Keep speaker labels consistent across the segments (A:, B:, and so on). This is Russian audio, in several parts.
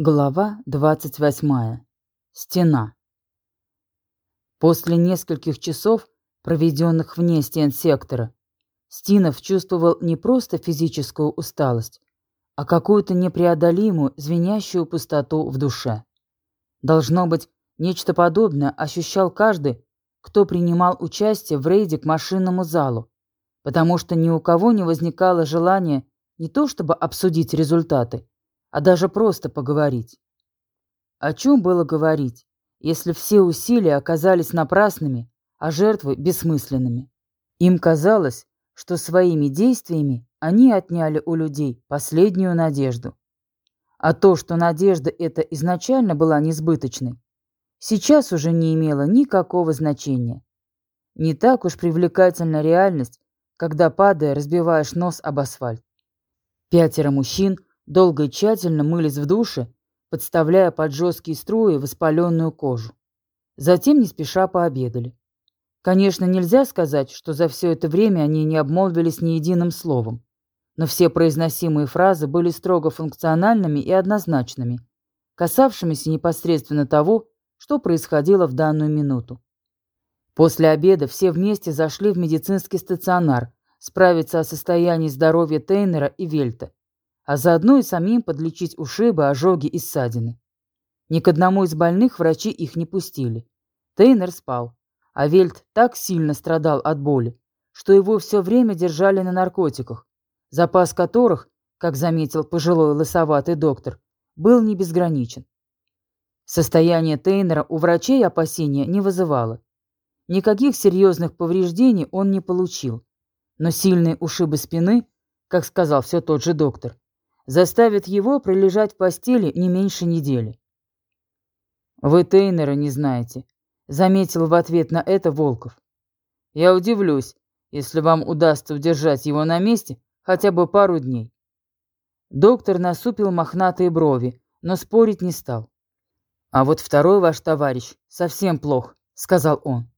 A: Глава 28. Стена. После нескольких часов, проведенных вне стен сектора, Стинов чувствовал не просто физическую усталость, а какую-то непреодолимую, звенящую пустоту в душе. Должно быть, нечто подобное ощущал каждый, кто принимал участие в рейде к машинному залу, потому что ни у кого не возникало желания не то чтобы обсудить результаты, а даже просто поговорить. О чем было говорить, если все усилия оказались напрасными, а жертвы бессмысленными? Им казалось, что своими действиями они отняли у людей последнюю надежду. А то, что надежда эта изначально была несбыточной, сейчас уже не имело никакого значения. Не так уж привлекательна реальность, когда, падая, разбиваешь нос об асфальт. Пятеро мужчин – Долго и тщательно мылись в душе, подставляя под жесткие струи воспаленную кожу. Затем не спеша пообедали. Конечно, нельзя сказать, что за все это время они не обмолвились ни единым словом, но все произносимые фразы были строго функциональными и однозначными, касавшимися непосредственно того, что происходило в данную минуту. После обеда все вместе зашли в медицинский стационар справиться о состоянии здоровья Тейнера и Вельта а заодно и самим подлечить ушибы, ожоги и ссадины. Ни к одному из больных врачи их не пустили. Тейнер спал, а Вельт так сильно страдал от боли, что его все время держали на наркотиках, запас которых, как заметил пожилой лысоватый доктор, был не безграничен. Состояние Тейнера у врачей опасения не вызывало. Никаких серьезных повреждений он не получил, но сильные ушибы спины, как сказал все тот же доктор, заставит его пролежать в постели не меньше недели. «Вы Тейнера не знаете», — заметил в ответ на это Волков. «Я удивлюсь, если вам удастся удержать его на месте хотя бы пару дней». Доктор насупил мохнатые брови, но спорить не стал. «А вот второй ваш товарищ совсем плох», — сказал он.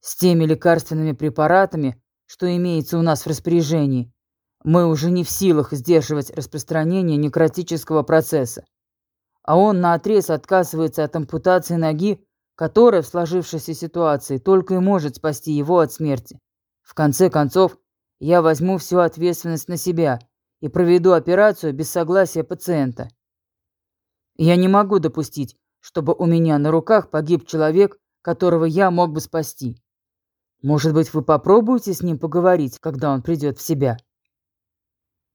A: «С теми лекарственными препаратами, что имеется у нас в распоряжении, мы уже не в силах сдерживать распространение некротического процесса. А он наотрез отказывается от ампутации ноги, которая в сложившейся ситуации только и может спасти его от смерти. В конце концов, я возьму всю ответственность на себя и проведу операцию без согласия пациента. Я не могу допустить, чтобы у меня на руках погиб человек, которого я мог бы спасти. Может быть, вы попробуете с ним поговорить, когда он придет в себя?»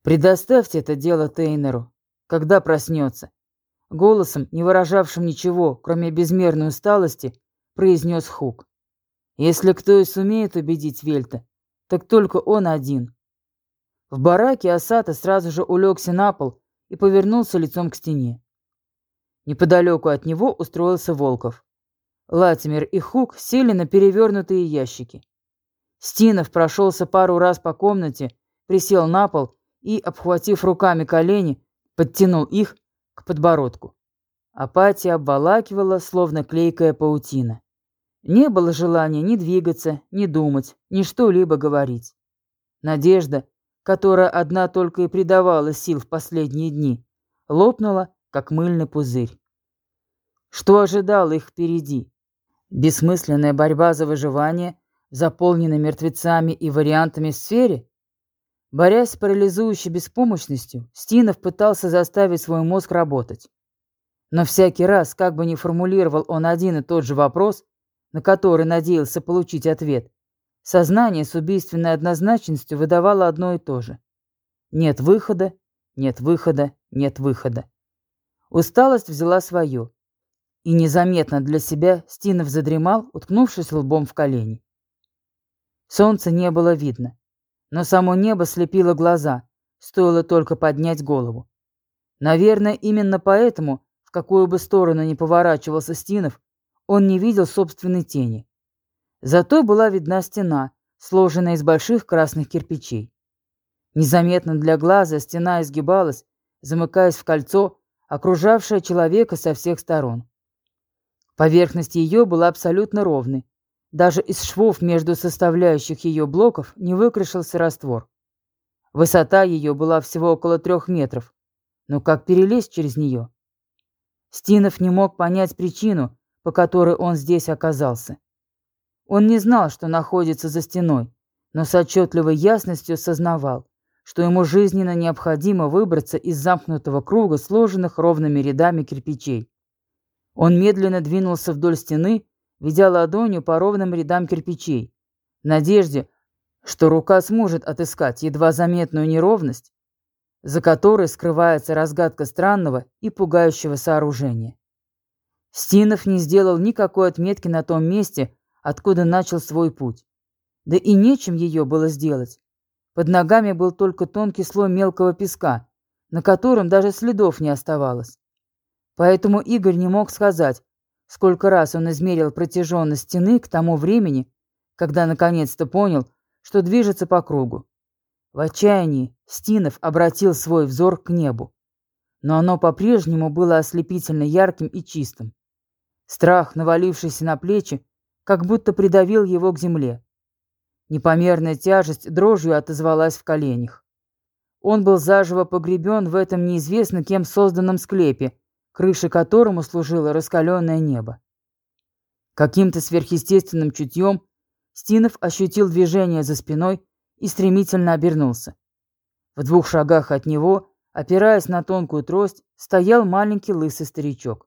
A: Предоставьте это дело Тейнеру, когда проснется. Голосом, не выражавшим ничего, кроме безмерной усталости, произнес Хук. Если кто и сумеет убедить Вельта, так только он один. В бараке Асата сразу же улегся на пол и повернулся лицом к стене. Неподалеку от него устроился Волков. Латимер и Хук сели на перевернутые ящики. Стинов прошелся пару раз по комнате, присел на пол и, обхватив руками колени, подтянул их к подбородку. Апатия обволакивала, словно клейкая паутина. Не было желания ни двигаться, ни думать, ни что-либо говорить. Надежда, которая одна только и придавала сил в последние дни, лопнула, как мыльный пузырь. Что ожидало их впереди? Бессмысленная борьба за выживание, заполненная мертвецами и вариантами в сфере? Борясь с парализующей беспомощностью, Стинов пытался заставить свой мозг работать. Но всякий раз, как бы ни формулировал он один и тот же вопрос, на который надеялся получить ответ, сознание с убийственной однозначностью выдавало одно и то же. Нет выхода, нет выхода, нет выхода. Усталость взяла свое. И незаметно для себя Стинов задремал, уткнувшись лбом в колени. Солнца не было видно но само небо слепило глаза, стоило только поднять голову. Наверное, именно поэтому, в какую бы сторону ни поворачивался Стинов, он не видел собственной тени. Зато была видна стена, сложенная из больших красных кирпичей. Незаметно для глаза стена изгибалась, замыкаясь в кольцо, окружавшее человека со всех сторон. Поверхность ее была абсолютно ровной, даже из швов между составляющих ее блоков не выкрашился раствор. Высота ее была всего около трех метров. Но как перелезть через нее? Стинов не мог понять причину, по которой он здесь оказался. Он не знал, что находится за стеной, но с отчетливой ясностью сознавал, что ему жизненно необходимо выбраться из замкнутого круга, сложенных ровными рядами кирпичей. Он медленно двинулся вдоль стены, ведя ладонью по ровным рядам кирпичей, в надежде, что рука сможет отыскать едва заметную неровность, за которой скрывается разгадка странного и пугающего сооружения. Стинов не сделал никакой отметки на том месте, откуда начал свой путь. Да и нечем ее было сделать. Под ногами был только тонкий слой мелкого песка, на котором даже следов не оставалось. Поэтому Игорь не мог сказать, сколько раз он измерил протяженность стены к тому времени, когда наконец-то понял, что движется по кругу. В отчаянии Стинов обратил свой взор к небу. Но оно по-прежнему было ослепительно ярким и чистым. Страх, навалившийся на плечи, как будто придавил его к земле. Непомерная тяжесть дрожью отозвалась в коленях. Он был заживо погребен в этом неизвестно кем созданном склепе, крышей которому служило раскаленное небо. Каким-то сверхъестественным чутьем Стинов ощутил движение за спиной и стремительно обернулся. В двух шагах от него, опираясь на тонкую трость, стоял маленький лысый старичок.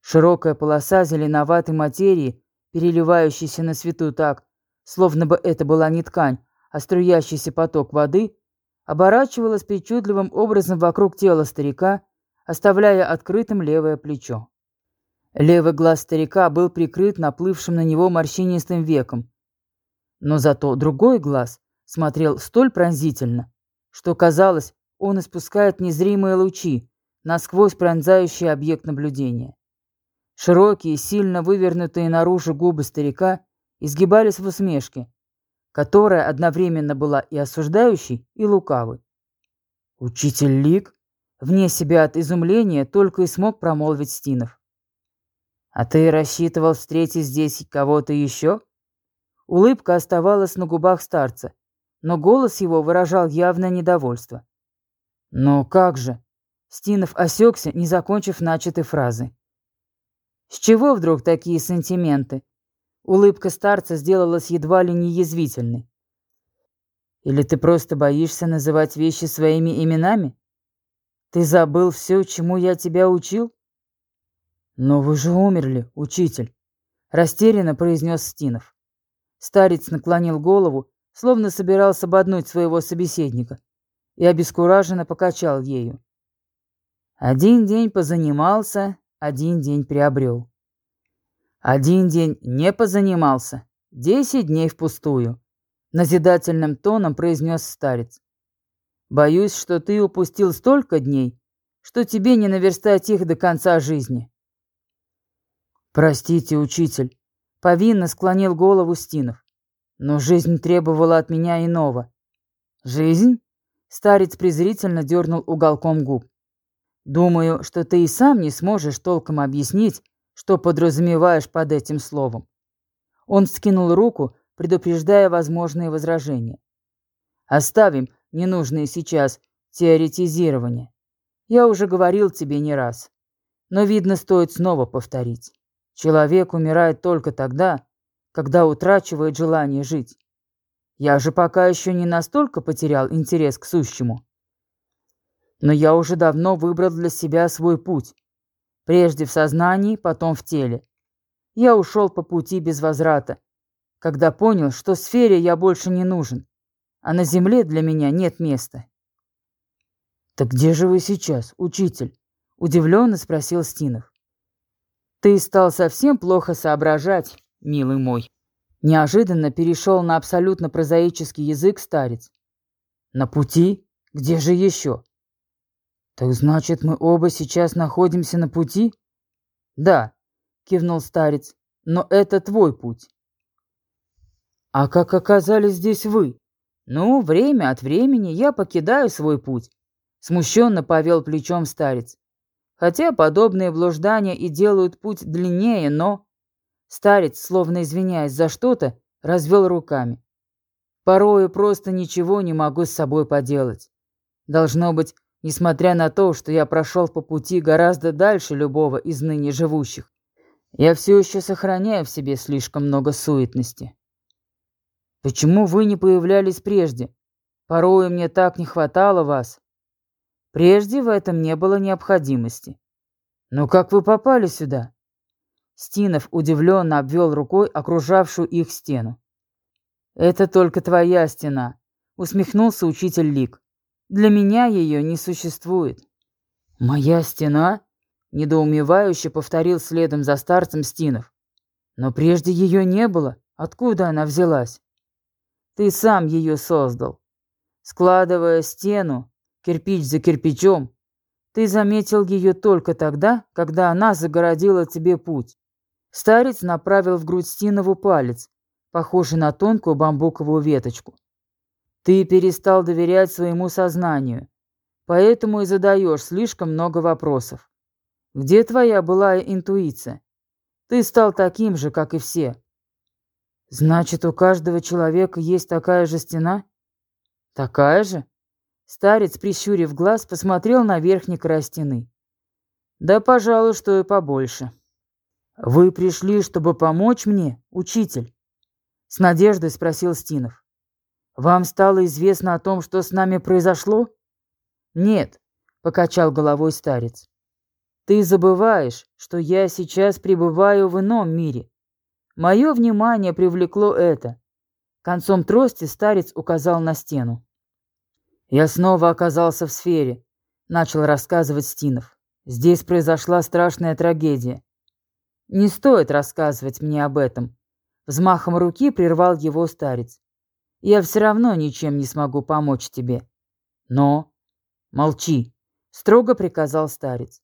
A: Широкая полоса зеленоватой материи, переливающаяся на свету так, словно бы это была не ткань, а струящийся поток воды, оборачивалась причудливым образом вокруг тела старика, оставляя открытым левое плечо. Левый глаз старика был прикрыт наплывшим на него морщинистым веком, но зато другой глаз смотрел столь пронзительно, что казалось, он испускает незримые лучи, насквозь пронзающие объект наблюдения. Широкие, сильно вывернутые наружу губы старика изгибались в усмешке, которая одновременно была и осуждающей, и лукавой. «Учитель Лик?» Вне себя от изумления только и смог промолвить Стинов. «А ты рассчитывал встретить здесь кого-то еще?» Улыбка оставалась на губах старца, но голос его выражал явное недовольство. «Но как же?» Стинов осекся, не закончив начатой фразы. «С чего вдруг такие сантименты?» Улыбка старца сделалась едва ли не язвительной. «Или ты просто боишься называть вещи своими именами? Ты забыл все, чему я тебя учил?» «Но вы же умерли, учитель», — растерянно произнес Стинов. Старец наклонил голову, словно собирался ободнуть своего собеседника, и обескураженно покачал ею. Один день позанимался, один день приобрел. Один день не позанимался, десять дней впустую, назидательным тоном произнес старец. Боюсь, что ты упустил столько дней, что тебе не наверстать их до конца жизни. Простите, учитель, повинно склонил голову Стинов. Но жизнь требовала от меня иного. Жизнь? Старец презрительно дернул уголком губ. Думаю, что ты и сам не сможешь толком объяснить, что подразумеваешь под этим словом. Он скинул руку, предупреждая возможные возражения. Оставим ненужные сейчас теоретизирования. Я уже говорил тебе не раз. Но, видно, стоит снова повторить. Человек умирает только тогда, когда утрачивает желание жить. Я же пока еще не настолько потерял интерес к сущему. Но я уже давно выбрал для себя свой путь. Прежде в сознании, потом в теле. Я ушел по пути без возврата, когда понял, что сфере я больше не нужен, а на земле для меня нет места. «Так где же вы сейчас, учитель?» — удивленно спросил Стинов. «Ты стал совсем плохо соображать, милый мой». Неожиданно перешел на абсолютно прозаический язык старец. «На пути? Где же еще?» «Так значит, мы оба сейчас находимся на пути?» «Да», — кивнул старец, — «но это твой путь». «А как оказались здесь вы?» «Ну, время от времени я покидаю свой путь», — смущенно повел плечом старец. «Хотя подобные блуждания и делают путь длиннее, но...» Старец, словно извиняясь за что-то, развел руками. «Порою просто ничего не могу с собой поделать. Должно быть, несмотря на то, что я прошел по пути гораздо дальше любого из ныне живущих. Я все еще сохраняю в себе слишком много суетности. Почему вы не появлялись прежде? Порой мне так не хватало вас. Прежде в этом не было необходимости. Но как вы попали сюда? Стинов удивленно обвел рукой окружавшую их стену. «Это только твоя стена», — усмехнулся учитель Лик. «Для меня ее не существует». «Моя стена?» Недоумевающе повторил следом за старцем Стинов. Но прежде ее не было. Откуда она взялась? Ты сам ее создал. Складывая стену, кирпич за кирпичом, ты заметил ее только тогда, когда она загородила тебе путь. Старец направил в грудь Стинову палец, похожий на тонкую бамбуковую веточку. Ты перестал доверять своему сознанию, поэтому и задаешь слишком много вопросов. Где твоя была интуиция? Ты стал таким же, как и все. Значит, у каждого человека есть такая же стена? Такая же? Старец, прищурив глаз, посмотрел на верхний край стены. Да, пожалуй, что и побольше. Вы пришли, чтобы помочь мне, учитель? С надеждой спросил Стинов. Вам стало известно о том, что с нами произошло? Нет, покачал головой старец. Ты забываешь, что я сейчас пребываю в ином мире. Мое внимание привлекло это. Концом трости старец указал на стену. Я снова оказался в сфере, начал рассказывать Стинов. Здесь произошла страшная трагедия. Не стоит рассказывать мне об этом. Взмахом руки прервал его старец. Я все равно ничем не смогу помочь тебе. Но... Молчи, строго приказал старец.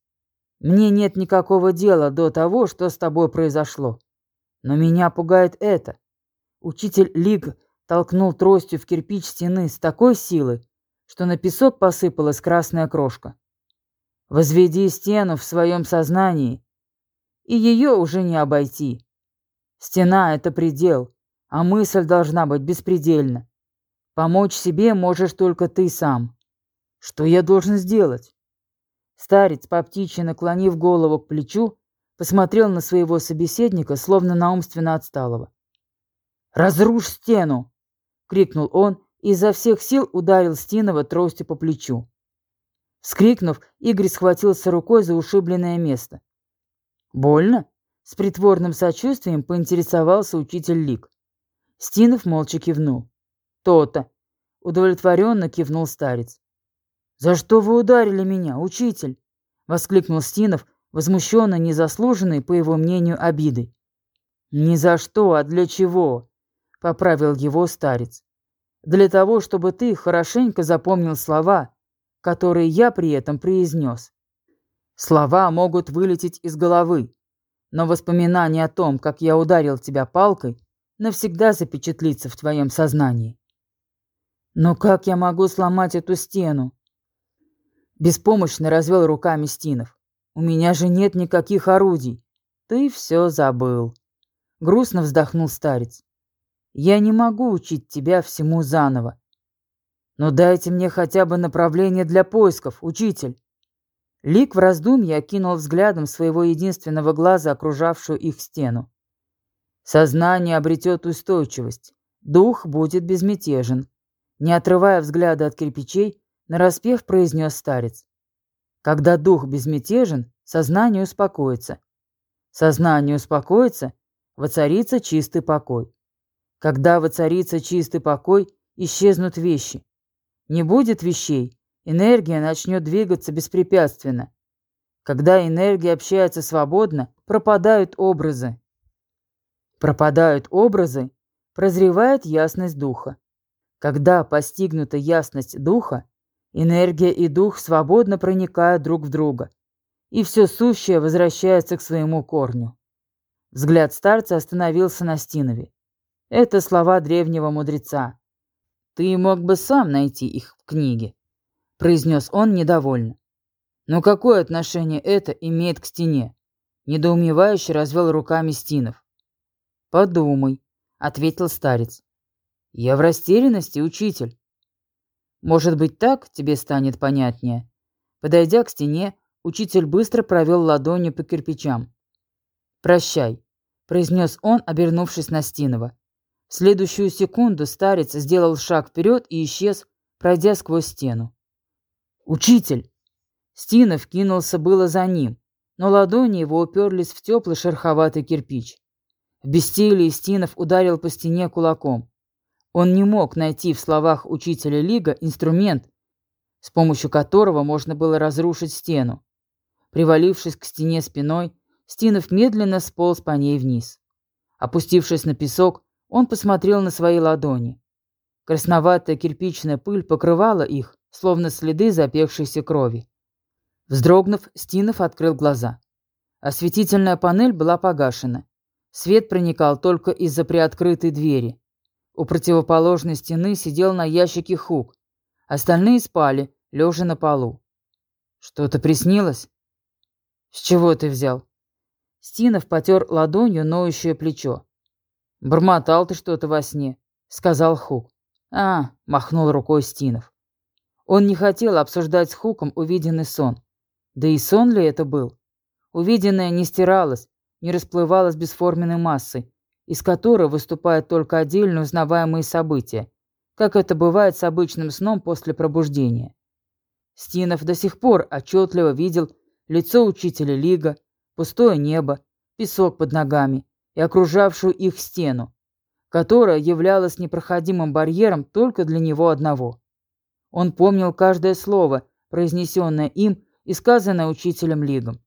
A: Мне нет никакого дела до того, что с тобой произошло. Но меня пугает это. Учитель Лиг толкнул тростью в кирпич стены с такой силой, что на песок посыпалась красная крошка. Возведи стену в своем сознании, и ее уже не обойти. Стена — это предел, а мысль должна быть беспредельна. Помочь себе можешь только ты сам. Что я должен сделать? Старец, по птичьи наклонив голову к плечу, посмотрел на своего собеседника, словно на умственно отсталого. «Разрушь стену!» — крикнул он и изо всех сил ударил Стинова тростью по плечу. Вскрикнув, Игорь схватился рукой за ушибленное место. «Больно?» — с притворным сочувствием поинтересовался учитель Лик. Стинов молча кивнул. «То-то!» — удовлетворенно кивнул старец. «За что вы ударили меня, учитель?» — воскликнул Стинов, возмущенно незаслуженный, по его мнению, обидой. «Ни за что, а для чего?» — поправил его старец. «Для того, чтобы ты хорошенько запомнил слова, которые я при этом произнес. Слова могут вылететь из головы, но воспоминание о том, как я ударил тебя палкой, навсегда запечатлится в твоем сознании. Но как я могу сломать эту стену? Беспомощно развел руками Стинов. «У меня же нет никаких орудий. Ты все забыл». Грустно вздохнул старец. «Я не могу учить тебя всему заново. Но дайте мне хотя бы направление для поисков, учитель». Лик в раздумье окинул взглядом своего единственного глаза окружавшую их стену. Сознание обретет устойчивость, дух будет безмятежен. Не отрывая взгляда от кирпичей, нараспев произнес старец. Когда дух безмятежен, сознание успокоится. Сознание успокоится, воцарится чистый покой. Когда воцарится чистый покой, исчезнут вещи. Не будет вещей, энергия начнет двигаться беспрепятственно. Когда энергия общается свободно, пропадают образы. Пропадают образы, прозревает ясность духа. Когда постигнута ясность духа, Энергия и дух свободно проникают друг в друга, и все сущее возвращается к своему корню. Взгляд старца остановился на Стинове. Это слова древнего мудреца. Ты мог бы сам найти их в книге, произнес он недовольно. Но какое отношение это имеет к стене? Недоумевающе развел руками Стинов. Подумай, ответил старец. Я в растерянности, учитель. Может быть, так тебе станет понятнее. Подойдя к стене, учитель быстро провел ладонью по кирпичам. «Прощай», — произнес он, обернувшись на Стинова. В следующую секунду старец сделал шаг вперед и исчез, пройдя сквозь стену. «Учитель!» Стинов кинулся было за ним, но ладони его уперлись в теплый шероховатый кирпич. В бессилии Стинов ударил по стене кулаком. Он не мог найти в словах учителя Лига инструмент, с помощью которого можно было разрушить стену. Привалившись к стене спиной, Стинов медленно сполз по ней вниз. Опустившись на песок, он посмотрел на свои ладони. Красноватая кирпичная пыль покрывала их, словно следы запекшейся крови. Вздрогнув, Стинов открыл глаза. Осветительная панель была погашена. Свет проникал только из-за приоткрытой двери. У противоположной стены сидел на ящике Хук. Остальные спали, лежа на полу. «Что-то приснилось?» «С чего ты взял?» Стинов потер ладонью ноющее плечо. «Бормотал ты что-то во сне», — сказал Хук. «А», — махнул рукой Стинов. Он не хотел обсуждать с Хуком увиденный сон. Да и сон ли это был? Увиденное не стиралось, не расплывалось бесформенной массой, из которой выступают только отдельно узнаваемые события, как это бывает с обычным сном после пробуждения. Стинов до сих пор отчетливо видел лицо учителя Лига, пустое небо, песок под ногами и окружавшую их стену, которая являлась непроходимым барьером только для него одного. Он помнил каждое слово, произнесенное им и сказанное учителем Лигом.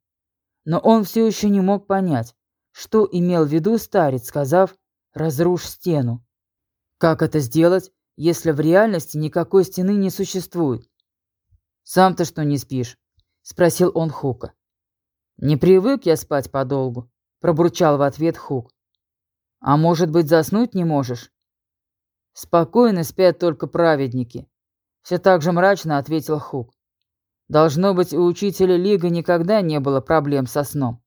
A: Но он все еще не мог понять, что имел в виду старец, сказав «разрушь стену». Как это сделать, если в реальности никакой стены не существует? «Сам-то что не спишь?» — спросил он Хука. «Не привык я спать подолгу», — пробурчал в ответ Хук. «А может быть, заснуть не можешь?» «Спокойно спят только праведники», — все так же мрачно ответил Хук. «Должно быть, у учителя Лига никогда не было проблем со сном».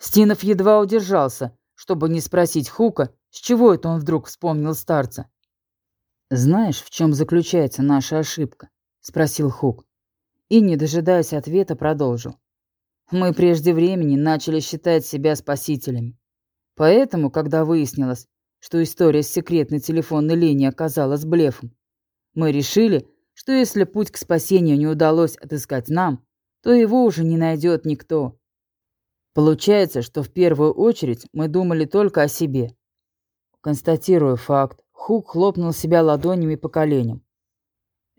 A: Стинов едва удержался, чтобы не спросить Хука, с чего это он вдруг вспомнил старца. «Знаешь, в чем заключается наша ошибка?» — спросил Хук. И, не дожидаясь ответа, продолжил. «Мы прежде времени начали считать себя спасителями. Поэтому, когда выяснилось, что история с секретной телефонной линией оказалась блефом, мы решили, что если путь к спасению не удалось отыскать нам, то его уже не найдет никто. Получается, что в первую очередь мы думали только о себе. Констатируя факт, Хук хлопнул себя ладонями по коленям.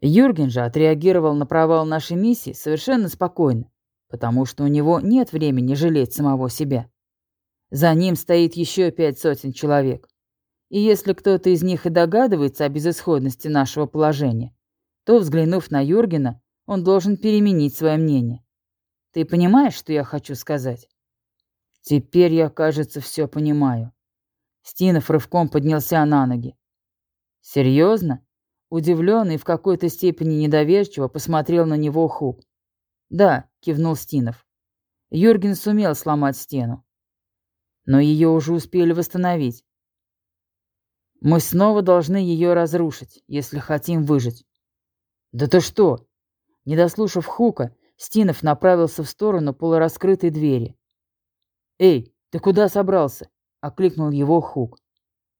A: Юрген же отреагировал на провал нашей миссии совершенно спокойно, потому что у него нет времени жалеть самого себя. За ним стоит еще пять сотен человек. И если кто-то из них и догадывается о безысходности нашего положения, то, взглянув на Юргена, он должен переменить свое мнение. Ты понимаешь, что я хочу сказать? Теперь я, кажется, все понимаю. Стинов рывком поднялся на ноги. Серьезно? Удивленный в какой-то степени недоверчиво посмотрел на него Хук. «Да», — кивнул Стинов. Юрген сумел сломать стену. Но ее уже успели восстановить. Мы снова должны ее разрушить, если хотим выжить. Да ты что? Не дослушав Хука, Стинов направился в сторону полураскрытой двери. «Эй, ты куда собрался?» — окликнул его Хук.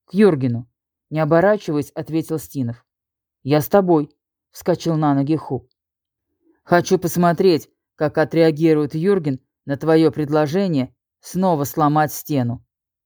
A: «К Юргену». Не оборачиваясь, ответил Стинов. «Я с тобой», — вскочил на ноги Хук. «Хочу посмотреть, как отреагирует Юрген на твое предложение снова сломать стену».